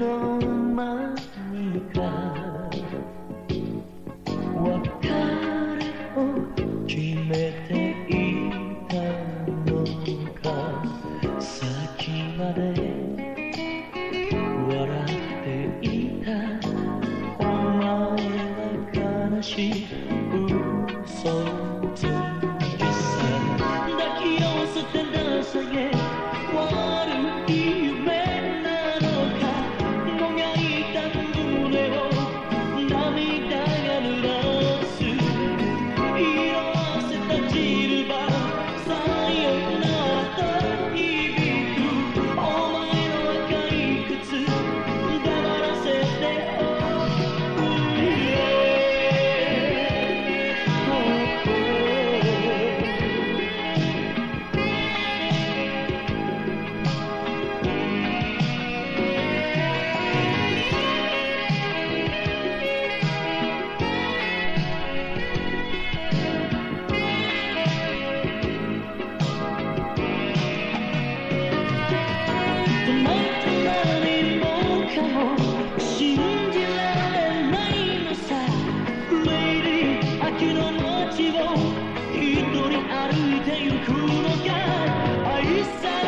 の間にいた別れを決めていたのか先まで笑っていたおれは悲しい嘘つきさ抱き寄せてなさげてゆくのが愛さ